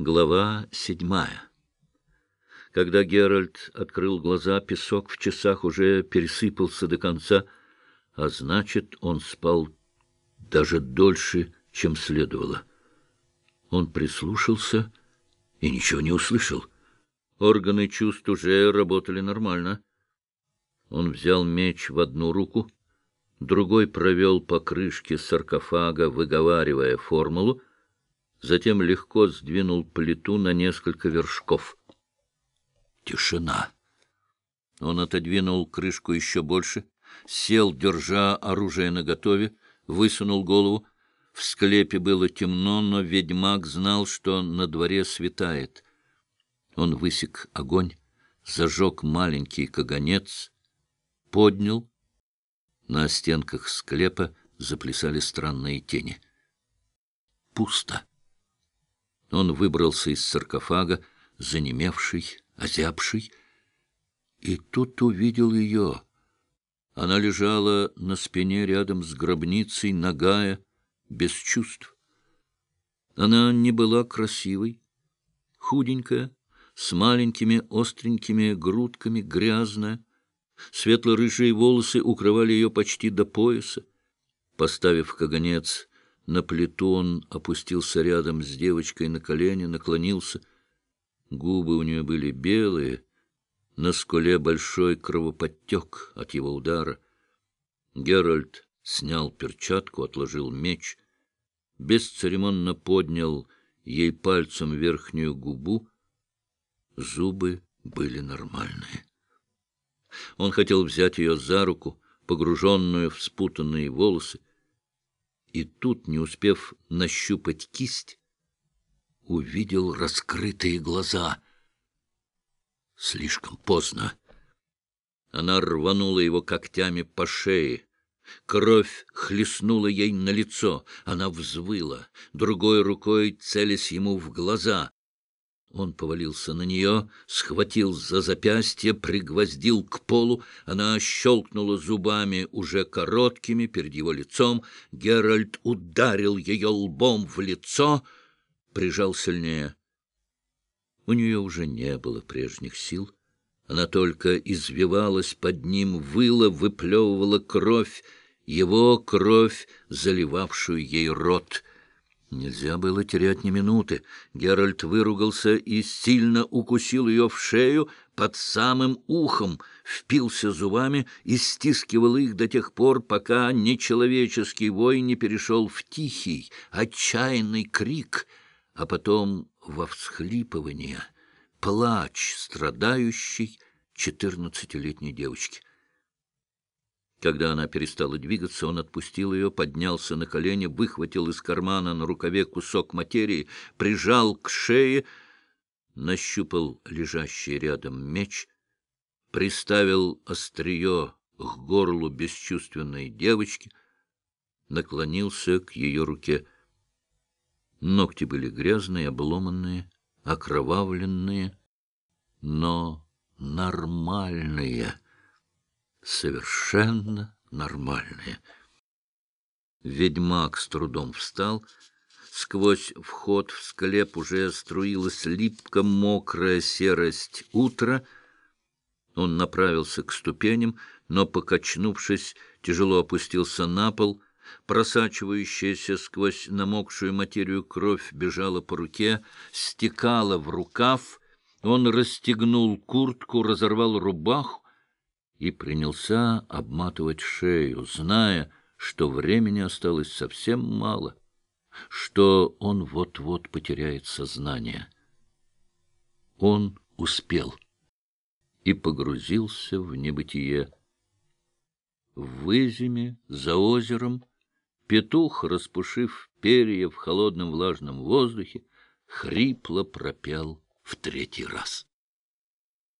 Глава седьмая. Когда Геральт открыл глаза, песок в часах уже пересыпался до конца, а значит, он спал даже дольше, чем следовало. Он прислушался и ничего не услышал. Органы чувств уже работали нормально. Он взял меч в одну руку, другой провел по крышке саркофага, выговаривая формулу, затем легко сдвинул плиту на несколько вершков. Тишина. Он отодвинул крышку еще больше, сел, держа оружие наготове, высунул голову. В склепе было темно, но ведьмак знал, что на дворе светает. Он высек огонь, зажег маленький каганец, поднял. На стенках склепа заплясали странные тени. Пусто. Он выбрался из саркофага, занемевший, озябший, и тут увидел ее. Она лежала на спине рядом с гробницей, нагая, без чувств. Она не была красивой, худенькая, с маленькими остренькими грудками, грязная. Светло-рыжие волосы укрывали ее почти до пояса. Поставив каганец на плиту он опустился рядом с девочкой на колени, наклонился. Губы у нее были белые, на скуле большой кровоподтек от его удара. Геральт снял перчатку, отложил меч, бесцеремонно поднял ей пальцем верхнюю губу. Зубы были нормальные. Он хотел взять ее за руку, погруженную в спутанные волосы, и тут, не успев нащупать кисть, увидел раскрытые глаза. Слишком поздно. Она рванула его когтями по шее. Кровь хлестнула ей на лицо. Она взвыла, другой рукой целясь ему в глаза. Он повалился на нее, схватил за запястье, пригвоздил к полу. Она щелкнула зубами, уже короткими, перед его лицом. Геральт ударил ее лбом в лицо, прижал сильнее. У нее уже не было прежних сил. Она только извивалась под ним, выла, выплевывала кровь, его кровь, заливавшую ей рот — Нельзя было терять ни минуты. Геральт выругался и сильно укусил ее в шею под самым ухом, впился зубами и стискивал их до тех пор, пока нечеловеческий вой не перешел в тихий, отчаянный крик, а потом во всхлипывание, плач страдающей четырнадцатилетней девочки. Когда она перестала двигаться, он отпустил ее, поднялся на колени, выхватил из кармана на рукаве кусок материи, прижал к шее, нащупал лежащий рядом меч, приставил острие к горлу бесчувственной девочки, наклонился к ее руке. Ногти были грязные, обломанные, окровавленные, но нормальные — совершенно нормальные. Ведьмак с трудом встал. Сквозь вход в склеп уже струилась липко-мокрая серость утра. Он направился к ступеням, но, покачнувшись, тяжело опустился на пол. Просачивающаяся сквозь намокшую материю кровь бежала по руке, стекала в рукав. Он расстегнул куртку, разорвал рубаху, и принялся обматывать шею, зная, что времени осталось совсем мало, что он вот-вот потеряет сознание. Он успел и погрузился в небытие. В Изиме, за озером, петух, распушив перья в холодном влажном воздухе, хрипло пропел в третий раз.